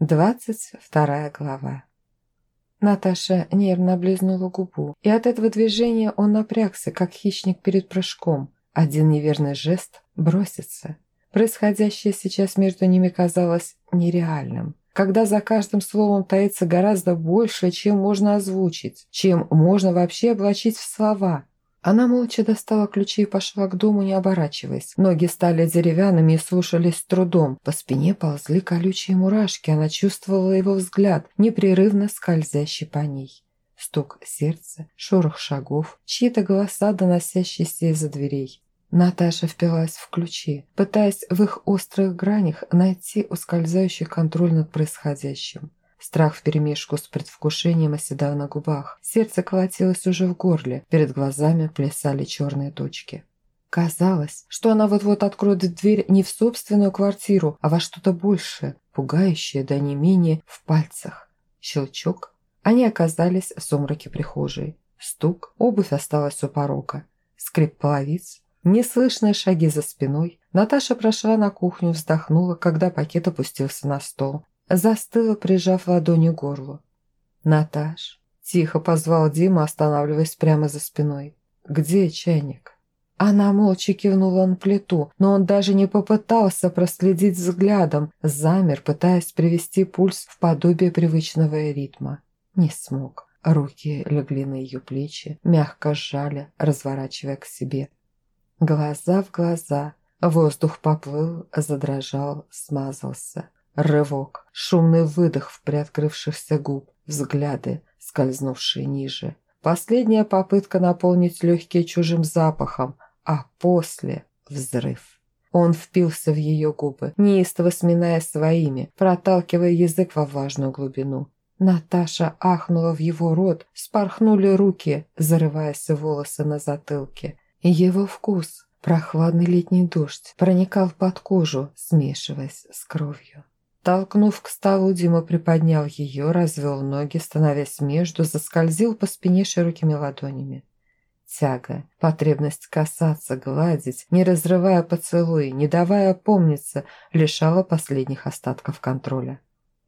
Двадцать вторая глава. Наташа нервно облизнула губу, и от этого движения он напрягся, как хищник перед прыжком. Один неверный жест – бросится. Происходящее сейчас между ними казалось нереальным. Когда за каждым словом таится гораздо больше, чем можно озвучить, чем можно вообще облачить в слова – она молча достала ключи и пошла к дому, не оборачиваясь. Ноги стали деревянными и слушались с трудом. По спине ползли колючие мурашки. Она чувствовала его взгляд, непрерывно скользящий по ней. Стук сердца, шорох шагов, чьи-то голоса, доносящиеся из-за дверей. Наташа впилась в ключи, пытаясь в их острых гранях найти ускользающий контроль над происходящим. Страх вперемешку с предвкушением оседал на губах. Сердце колотилось уже в горле. Перед глазами плясали черные точки. Казалось, что она вот-вот откроет дверь не в собственную квартиру, а во что-то большее, пугающее, да не менее, в пальцах. Щелчок. Они оказались в сумраке прихожей. Стук. Обувь осталась у порога. Скрип половиц. Неслышные шаги за спиной. Наташа прошла на кухню, вздохнула, когда пакет опустился на стол застыла, прижав ладони к горлу. «Наташ!» – тихо позвал Дима, останавливаясь прямо за спиной. «Где чайник?» Она молча кивнула на плиту, но он даже не попытался проследить взглядом, замер, пытаясь привести пульс в подобие привычного ритма. Не смог. Руки легли на ее плечи, мягко сжали, разворачивая к себе. Глаза в глаза. Воздух поплыл, задрожал, смазался. Рывок, шумный выдох в приоткрывшихся губ, взгляды, скользнувшие ниже. Последняя попытка наполнить легкие чужим запахом, а после – взрыв. Он впился в ее губы, неистово сминая своими, проталкивая язык во влажную глубину. Наташа ахнула в его рот, спорхнули руки, зарываясь в волосы на затылке. Его вкус, прохладный летний дождь, проникал под кожу, смешиваясь с кровью. Толкнув к столу, Дима приподнял ее, развел ноги, становясь между, заскользил по спине широкими ладонями. Тяга, потребность касаться, гладить, не разрывая поцелуй, не давая опомниться, лишала последних остатков контроля.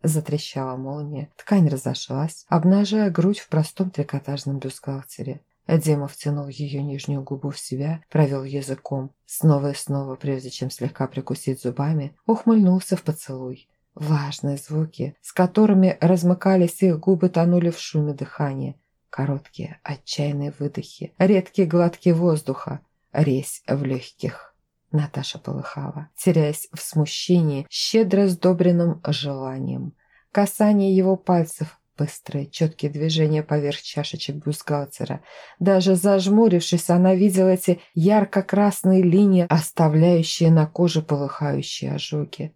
Затрещала молния, ткань разошлась, обнажая грудь в простом трикотажном бюстгальтере. Дима втянул ее нижнюю губу в себя, провел языком, снова и снова, прежде чем слегка прикусить зубами, ухмыльнулся в поцелуй. Важные звуки, с которыми размыкались их губы, тонули в шуме дыхания. Короткие, отчаянные выдохи, редкие глотки воздуха, резь в легких. Наташа полыхала, теряясь в смущении, щедро сдобренным желанием. Касание его пальцев, быстрые, четкие движения поверх чашечек бюстгальтера. Даже зажмурившись, она видела эти ярко-красные линии, оставляющие на коже полыхающие ожоги.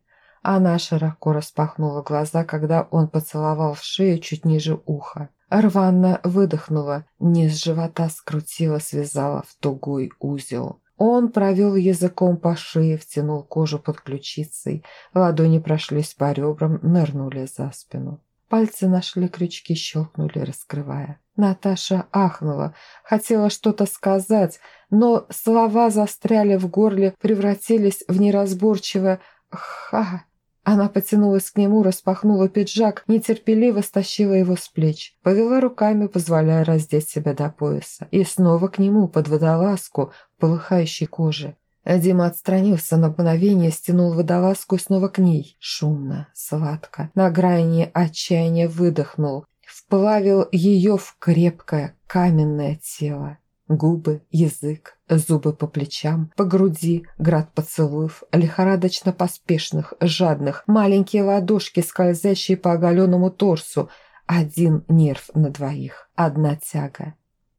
Она широко распахнула глаза, когда он поцеловал в шею чуть ниже уха. Рвано выдохнула, низ живота скрутила, связала в тугой узел. Он провел языком по шее, втянул кожу под ключицей. Ладони прошлись по ребрам, нырнули за спину. Пальцы нашли крючки, щелкнули, раскрывая. Наташа ахнула, хотела что-то сказать, но слова застряли в горле, превратились в неразборчивое «ха». Она потянулась к нему, распахнула пиджак, нетерпеливо стащила его с плеч, повела руками, позволяя раздеть себя до пояса, и снова к нему, под водолазку, полыхающей кожи. Дима отстранился на мгновение, стянул водолазку и снова к ней. Шумно, сладко, на грани отчаяния выдохнул, вплавил ее в крепкое каменное тело. Губы, язык, зубы по плечам, по груди, град поцелуев, лихорадочно поспешных, жадных, маленькие ладошки, скользящие по оголенному торсу. Один нерв на двоих, одна тяга.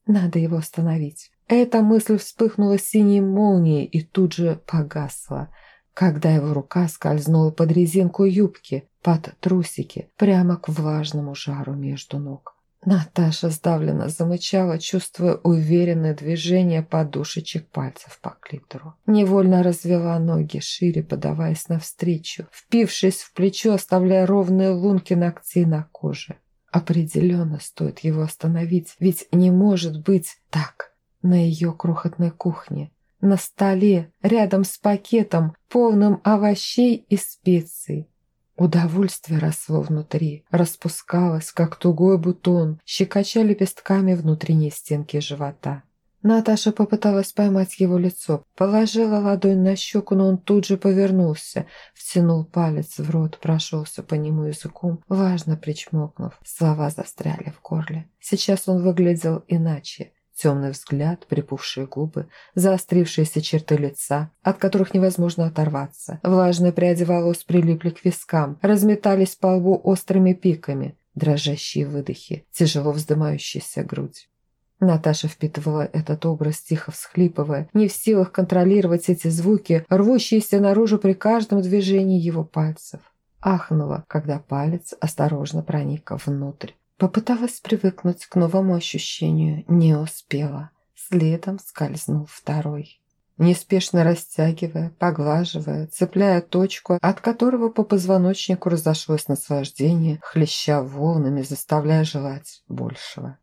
Надо его остановить. Эта мысль вспыхнула синей молнией и тут же погасла, когда его рука скользнула под резинку юбки, под трусики, прямо к влажному жару между ног. Наташа сдавленно замычала, чувствуя уверенное движение подушечек пальцев по клитору. Невольно развела ноги шире, подаваясь навстречу, впившись в плечо, оставляя ровные лунки ногтей на коже. Определенно стоит его остановить, ведь не может быть так на ее крохотной кухне. На столе, рядом с пакетом, полным овощей и специй. Удовольствие росло внутри, распускалось, как тугой бутон, щекоча лепестками внутренней стенки живота. Наташа попыталась поймать его лицо, положила ладонь на щеку, но он тут же повернулся, втянул палец в рот, прошелся по нему языком, важно причмокнув. Слова застряли в горле. Сейчас он выглядел иначе. Темный взгляд, припухшие губы, заострившиеся черты лица, от которых невозможно оторваться. Влажные пряди волос прилипли к вискам, разметались по лбу острыми пиками, дрожащие выдохи, тяжело вздымающаяся грудь. Наташа впитывала этот образ, тихо всхлипывая, не в силах контролировать эти звуки, рвущиеся наружу при каждом движении его пальцев. Ахнула, когда палец осторожно проник внутрь. Попыталась привыкнуть к новому ощущению, не успела. Следом скользнул второй. Неспешно растягивая, поглаживая, цепляя точку, от которого по позвоночнику разошлось наслаждение, хлеща волнами, заставляя желать большего.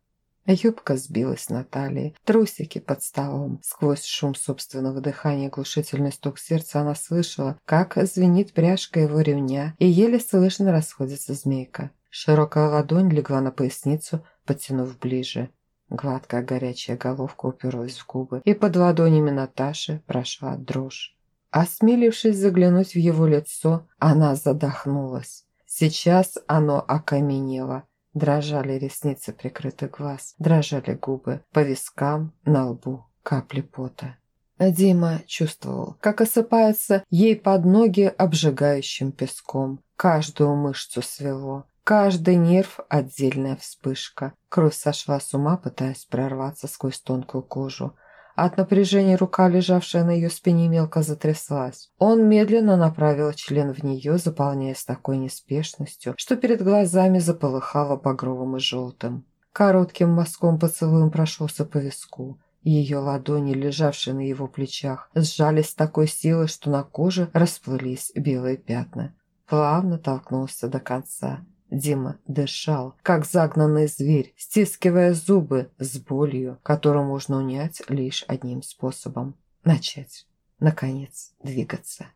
Юбка сбилась на талии, трусики под столом. Сквозь шум собственного дыхания и глушительный стук сердца она слышала, как звенит пряжка его ремня, и еле слышно расходится змейка. Широкая ладонь легла на поясницу, подтянув ближе. Гладкая горячая головка уперлась в губы, и под ладонями Наташи прошла дрожь. Осмелившись заглянуть в его лицо, она задохнулась. Сейчас оно окаменело. Дрожали ресницы прикрытых глаз, дрожали губы, по вискам, на лбу капли пота. Дима чувствовал, как осыпается ей под ноги обжигающим песком. Каждую мышцу свело, Каждый нерв – отдельная вспышка. Кровь сошла с ума, пытаясь прорваться сквозь тонкую кожу. От напряжения рука, лежавшая на ее спине, мелко затряслась. Он медленно направил член в нее, заполняя с такой неспешностью, что перед глазами заполыхало багровым и желтым. Коротким мазком поцелуем прошелся по виску. Ее ладони, лежавшие на его плечах, сжались с такой силой, что на коже расплылись белые пятна. Плавно толкнулся до конца. Дима дышал, как загнанный зверь, стискивая зубы с болью, которую можно унять лишь одним способом – начать, наконец, двигаться.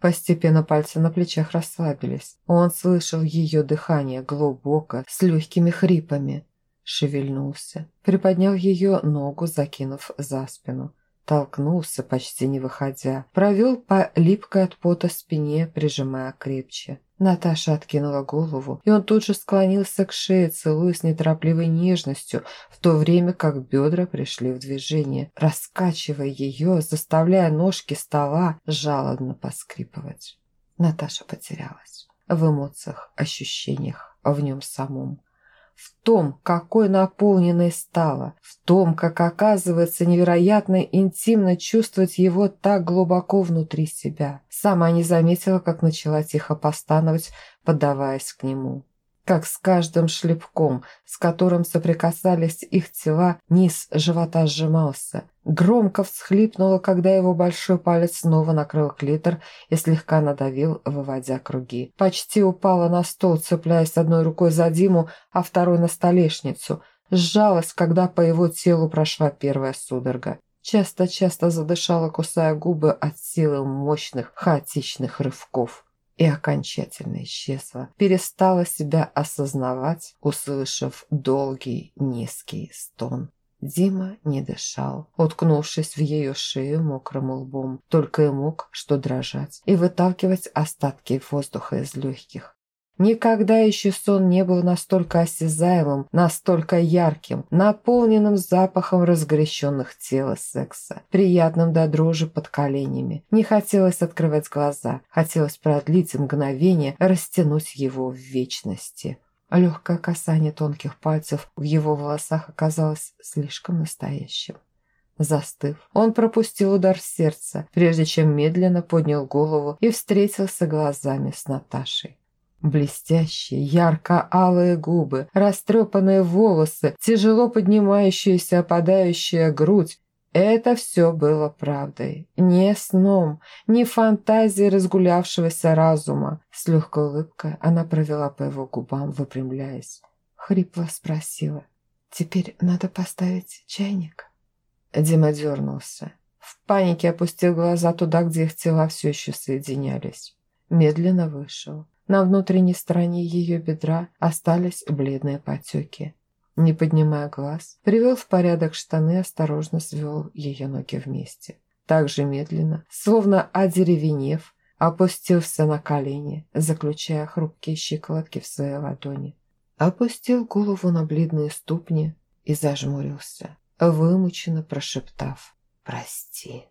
Постепенно пальцы на плечах расслабились. Он слышал ее дыхание глубоко, с легкими хрипами. Шевельнулся, приподнял ее ногу, закинув за спину. Толкнулся, почти не выходя. Провел по липкой от пота спине, прижимая крепче. Наташа откинула голову, и он тут же склонился к шее, целуя с неторопливой нежностью, в то время как бедра пришли в движение, раскачивая ее, заставляя ножки стола жалобно поскрипывать. Наташа потерялась в эмоциях, ощущениях, в нем самом в том, какой наполненной стала, в том, как оказывается невероятно интимно чувствовать его так глубоко внутри себя. Сама не заметила, как начала тихо постановать, поддаваясь к нему как с каждым шлепком, с которым соприкасались их тела, низ живота сжимался. Громко всхлипнула, когда его большой палец снова накрыл клитор и слегка надавил, выводя круги. Почти упала на стол, цепляясь одной рукой за Диму, а второй на столешницу. Сжалась, когда по его телу прошла первая судорога. Часто-часто задышала, кусая губы от силы мощных, хаотичных рывков и окончательно исчезла, перестала себя осознавать, услышав долгий низкий стон. Дима не дышал, уткнувшись в ее шею мокрым лбом, только и мог что дрожать и выталкивать остатки воздуха из легких. Никогда еще сон не был настолько осязаемым, настолько ярким, наполненным запахом разгоряченных тел и секса, приятным до дрожи под коленями. Не хотелось открывать глаза, хотелось продлить мгновение, растянуть его в вечности. Легкое касание тонких пальцев в его волосах оказалось слишком настоящим. Застыв, он пропустил удар сердца, прежде чем медленно поднял голову и встретился глазами с Наташей. Блестящие, ярко-алые губы, растрепанные волосы, тяжело поднимающаяся опадающая грудь. Это все было правдой. Не сном, не фантазией разгулявшегося разума. С легкой улыбкой она провела по его губам, выпрямляясь. Хрипло спросила. «Теперь надо поставить чайник?» Дима дернулся. В панике опустил глаза туда, где их тела все еще соединялись. Медленно вышел На внутренней стороне ее бедра остались бледные потеки. Не поднимая глаз, привел в порядок штаны, осторожно свел ее ноги вместе. Так же медленно, словно одеревенев, опустился на колени, заключая хрупкие щиколотки в своей ладони. Опустил голову на бледные ступни и зажмурился, вымученно прошептав «Прости».